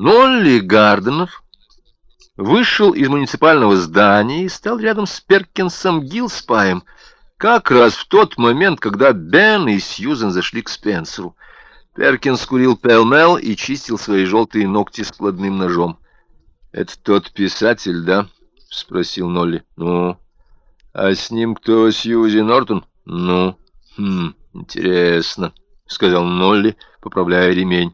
Нолли Гарденер вышел из муниципального здания и стал рядом с Перкинсом Гилспаем, как раз в тот момент, когда Бен и Сьюзен зашли к Спенсеру. Перкинс курил пелмел и чистил свои желтые ногти складным ножом. — Это тот писатель, да? — спросил Нолли. — Ну, а с ним кто, Сьюзи Нортон? — Ну, хм, интересно, — сказал Нолли, поправляя ремень.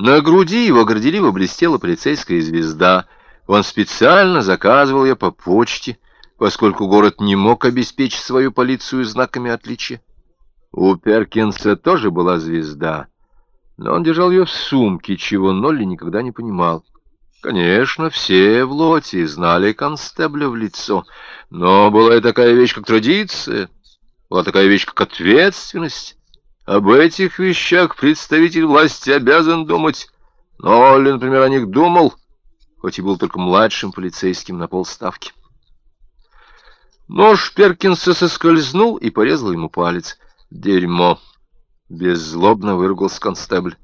На груди его горделиво блестела полицейская звезда. Он специально заказывал ее по почте, поскольку город не мог обеспечить свою полицию знаками отличия. У Перкинса тоже была звезда, но он держал ее в сумке, чего Нолли никогда не понимал. Конечно, все в лоте знали констебля в лицо, но была и такая вещь, как традиция, была такая вещь, как ответственность. Об этих вещах представитель власти обязан думать. Нолли, например, о них думал, хоть и был только младшим полицейским на полставки. Нож Перкинса соскользнул и порезал ему палец. «Дерьмо!» — беззлобно выругался констебль.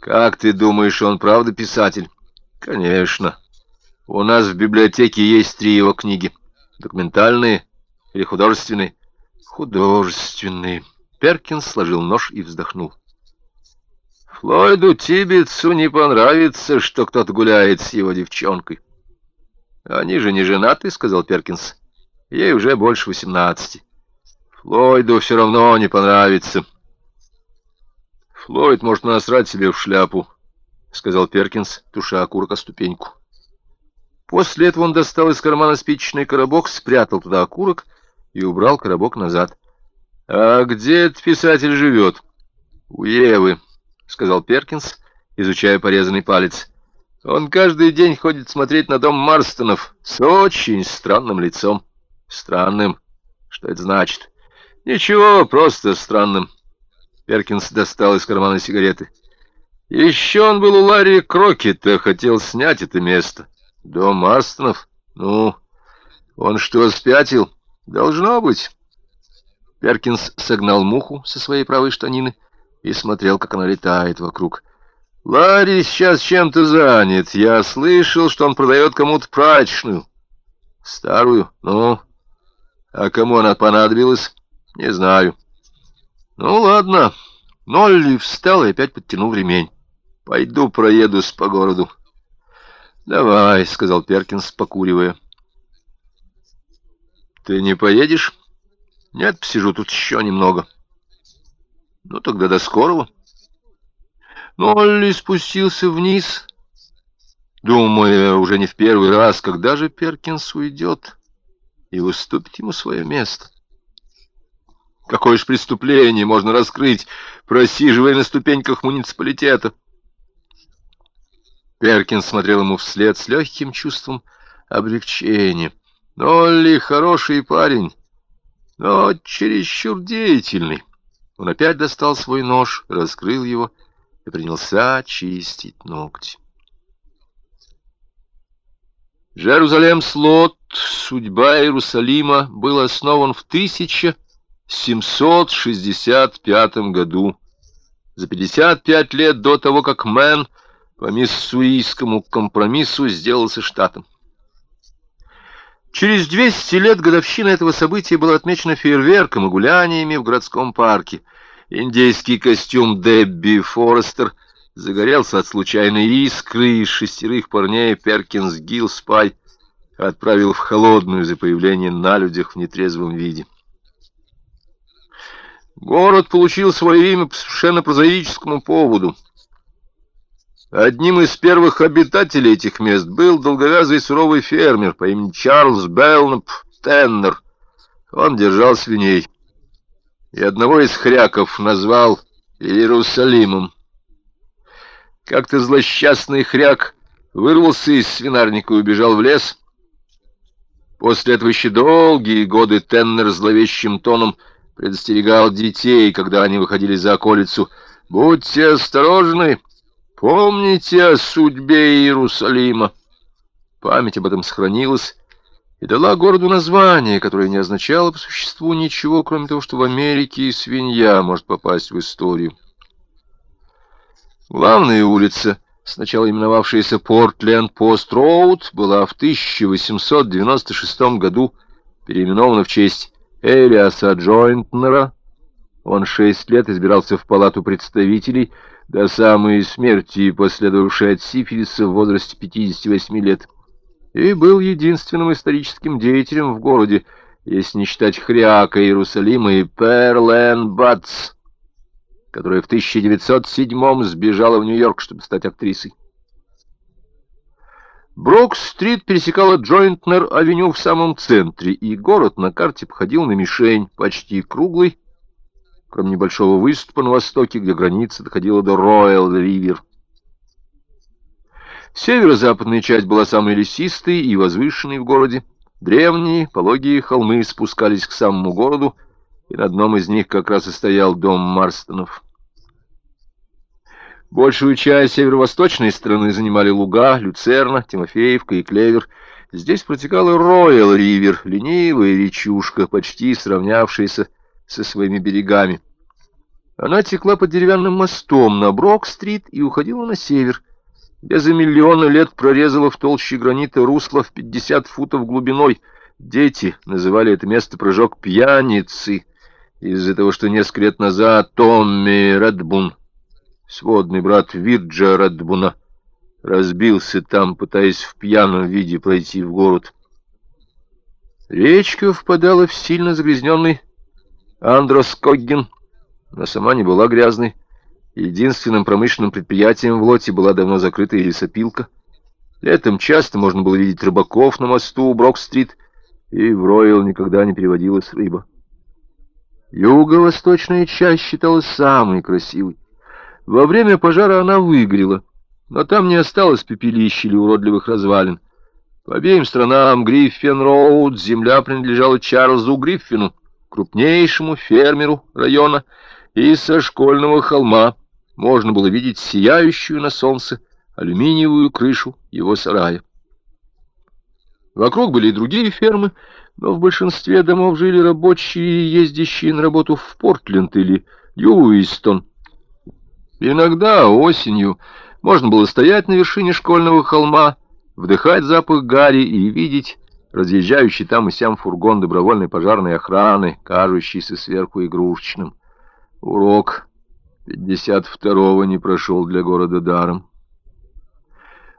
«Как ты думаешь, он правда писатель?» «Конечно. У нас в библиотеке есть три его книги. Документальные или художественные?» «Художественные». Перкинс сложил нож и вздохнул. Флойду Тибетсу не понравится, что кто-то гуляет с его девчонкой. Они же не женаты, сказал Перкинс. Ей уже больше восемнадцати. Флойду все равно не понравится. Флойд может насрать себе в шляпу, сказал Перкинс, туша окурок о ступеньку. После этого он достал из кармана спичечный коробок, спрятал туда окурок и убрал коробок назад. «А где этот писатель живет?» «У Евы», — сказал Перкинс, изучая порезанный палец. «Он каждый день ходит смотреть на дом Марстонов с очень странным лицом». «Странным? Что это значит?» «Ничего, просто странным». Перкинс достал из кармана сигареты. «Еще он был у Ларри Крокета, хотел снять это место. Дом Марстонов? Ну, он что, спятил? Должно быть». Перкинс согнал муху со своей правой штанины и смотрел, как она летает вокруг. «Ларри сейчас чем-то занят. Я слышал, что он продает кому-то прачечную. Старую? Ну, а кому она понадобилась? Не знаю. Ну, ладно». Нолли встал и опять подтянул ремень. «Пойду проедусь по городу». «Давай», — сказал Перкинс, покуривая. «Ты не поедешь?» Нет, посижу тут еще немного. Ну, тогда до скорого. Нолли спустился вниз, думая уже не в первый раз, когда же Перкинс уйдет и уступит ему свое место. Какое ж преступление можно раскрыть, просиживая на ступеньках муниципалитета? Перкинс смотрел ему вслед с легким чувством облегчения. Нолли хороший парень, но чересчур деятельный. Он опять достал свой нож, раскрыл его и принялся чистить ногти. Жерузалем Слот, судьба Иерусалима, был основан в 1765 году, за 55 лет до того, как Мэн по миссуийскому компромиссу сделался штатом. Через 200 лет годовщина этого события была отмечена фейерверком и гуляниями в городском парке. Индейский костюм Дебби Форестер загорелся от случайной искры, и шестерых парней Перкинс Гилспай отправил в холодную за появление на людях в нетрезвом виде. Город получил свое имя по совершенно прозаическому поводу — Одним из первых обитателей этих мест был долговязый суровый фермер по имени Чарльз Белнап Теннер. Он держал свиней. И одного из хряков назвал Иерусалимом. Как-то злосчастный хряк вырвался из свинарника и убежал в лес. После этого еще долгие годы Теннер зловещим тоном предостерегал детей, когда они выходили за околицу. «Будьте осторожны!» Помните о судьбе Иерусалима. Память об этом сохранилась и дала городу название, которое не означало по существу ничего, кроме того, что в Америке и свинья может попасть в историю. Главная улица сначала именовавшаяся Портленд-Пост-Роуд, была в 1896 году переименована в честь Элиаса Джойнтнера. Он шесть лет избирался в палату представителей до самой смерти, последовавшей от сифилиса в возрасте 58 лет, и был единственным историческим деятелем в городе, если не считать Хряка Иерусалима и Перлен Батс, которая в 1907 сбежала в Нью-Йорк, чтобы стать актрисой. Брок-стрит пересекала Джойнтнер-авеню в самом центре, и город на карте походил на мишень, почти круглый, кроме небольшого выступа на востоке, где граница доходила до Роyal-Ривер. Северо-западная часть была самой лесистой и возвышенной в городе. Древние пологие холмы спускались к самому городу, и на одном из них как раз и стоял дом Марстонов. Большую часть северо-восточной стороны занимали луга, Люцерна, Тимофеевка и Клевер. Здесь протекала Роял-Ривер, ленивая речушка, почти сравнявшаяся со своими берегами. Она текла под деревянным мостом на Брок-стрит и уходила на север, где за миллионы лет прорезала в толще гранита русло в 50 футов глубиной. Дети называли это место прыжок пьяницы, из-за того, что несколько лет назад Томми Редбун сводный брат Вирджа Радбуна, разбился там, пытаясь в пьяном виде пройти в город. Речка впадала в сильно загрязненный Андроскогген, но сама не была грязной. Единственным промышленным предприятием в лоте была давно закрытая лесопилка. Летом часто можно было видеть рыбаков на мосту у Брок-стрит, и в Ройл никогда не переводилась рыба. Юго-восточная часть считалась самой красивой. Во время пожара она выгорела, но там не осталось пепелищ или уродливых развалин. По обеим сторонам Гриффин-Роуд земля принадлежала Чарльзу Гриффину, крупнейшему фермеру района, и со школьного холма можно было видеть сияющую на солнце алюминиевую крышу его сарая. Вокруг были и другие фермы, но в большинстве домов жили рабочие, ездящие на работу в Портленд или Льюистон, Иногда осенью можно было стоять на вершине школьного холма, вдыхать запах гари и видеть разъезжающий там и сям фургон добровольной пожарной охраны, кажущийся сверху игрушечным. Урок 52-го не прошел для города даром.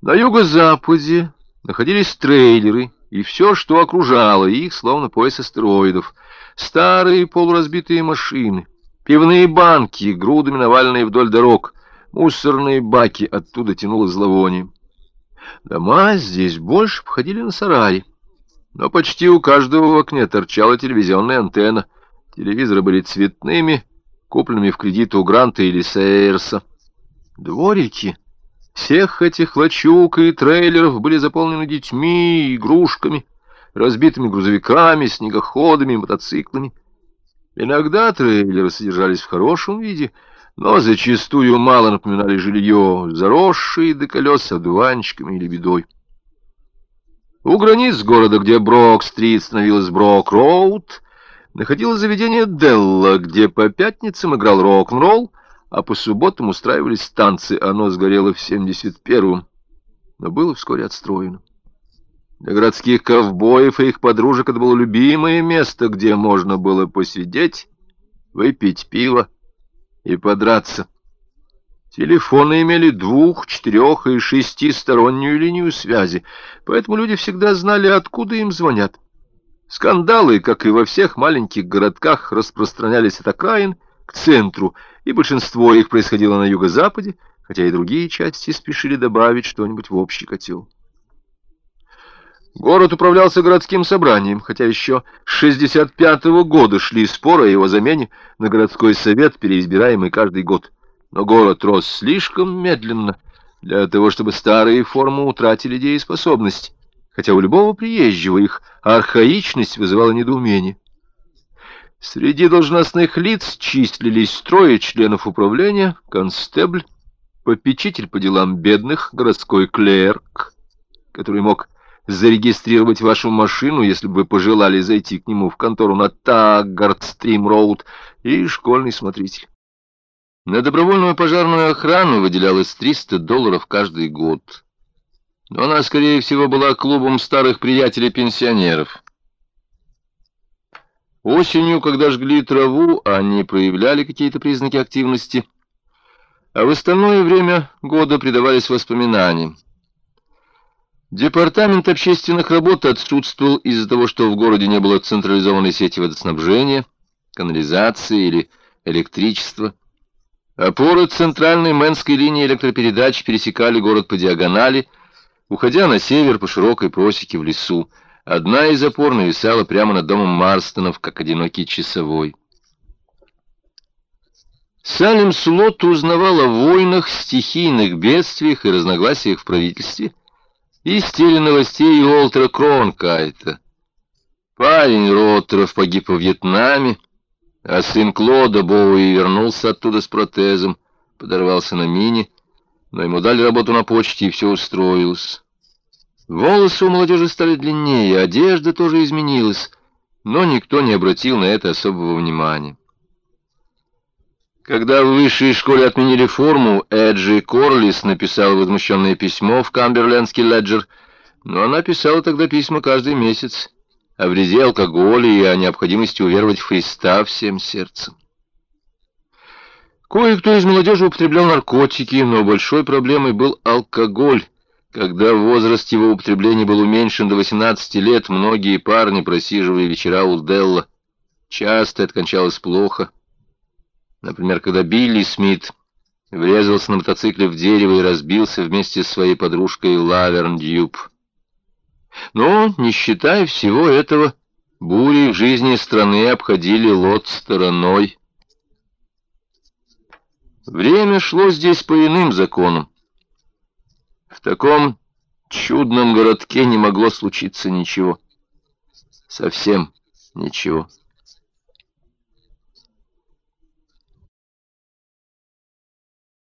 На юго-западе находились трейлеры и все, что окружало их, словно пояс астероидов, старые полуразбитые машины, Пивные банки, грудами наваленные вдоль дорог, мусорные баки, оттуда тянуло зловонием. Дома здесь больше походили на сараи, но почти у каждого в окне торчала телевизионная антенна. Телевизоры были цветными, купленными в кредит у Гранта или Сейерса. Дворики всех этих лачуг и трейлеров были заполнены детьми, игрушками, разбитыми грузовиками, снегоходами, мотоциклами. Иногда трейлеры содержались в хорошем виде, но зачастую мало напоминали жилье, заросшие до колес одуванчиками или бедой. У границ города, где Брок-стрит становилась Брок-роуд, находилось заведение Делла, где по пятницам играл рок-н-ролл, а по субботам устраивались танцы. Оно сгорело в 71-м, но было вскоре отстроено. Для городских ковбоев и их подружек это было любимое место, где можно было посидеть, выпить пиво и подраться. Телефоны имели двух-, четырех- и шестистороннюю линию связи, поэтому люди всегда знали, откуда им звонят. Скандалы, как и во всех маленьких городках, распространялись от окраин к центру, и большинство их происходило на юго-западе, хотя и другие части спешили добавить что-нибудь в общий котел. Город управлялся городским собранием, хотя еще с 65-го года шли споры о его замене на городской совет, переизбираемый каждый год. Но город рос слишком медленно для того, чтобы старые формы утратили дееспособность, хотя у любого приезжего их архаичность вызывала недоумение. Среди должностных лиц числились трое членов управления, констебль, попечитель по делам бедных, городской клерк, который мог зарегистрировать вашу машину, если бы вы пожелали зайти к нему в контору на Таггард-Стрим-Роуд, и школьный смотритель. На добровольную пожарную охрану выделялось 300 долларов каждый год. Но она, скорее всего, была клубом старых приятелей-пенсионеров. Осенью, когда жгли траву, они проявляли какие-то признаки активности, а в остальное время года предавались воспоминаниям. Департамент общественных работ отсутствовал из-за того, что в городе не было централизованной сети водоснабжения, канализации или электричества. Опоры центральной Мэнской линии электропередач пересекали город по диагонали, уходя на север по широкой просеке в лесу. Одна из опор нависала прямо над домом Марстонов, как одинокий часовой. Салим Слот узнавал о войнах, стихийных бедствиях и разногласиях в правительстве из теленовостей Уолтера Кронкайта. Парень Роттеров погиб во Вьетнаме, а сын Клода Боуи вернулся оттуда с протезом, подорвался на мине, но ему дали работу на почте, и все устроилось. Волосы у молодежи стали длиннее, одежда тоже изменилась, но никто не обратил на это особого внимания. Когда в высшей школе отменили форму, Эджи Корлис написал возмущенное письмо в Камберлендский леджер, но она писала тогда письма каждый месяц о вреде алкоголя и о необходимости уверовать в Христа всем сердцем. Кое-кто из молодежи употреблял наркотики, но большой проблемой был алкоголь. Когда возраст его употребления был уменьшен до 18 лет, многие парни просиживали вечера у Делла. Часто это кончалось плохо. Например, когда Билли Смит врезался на мотоцикле в дерево и разбился вместе с своей подружкой Лаверн Дьюб. Но, не считая всего этого, бури в жизни страны обходили лот стороной. Время шло здесь по иным законам. В таком чудном городке не могло случиться ничего. Совсем ничего.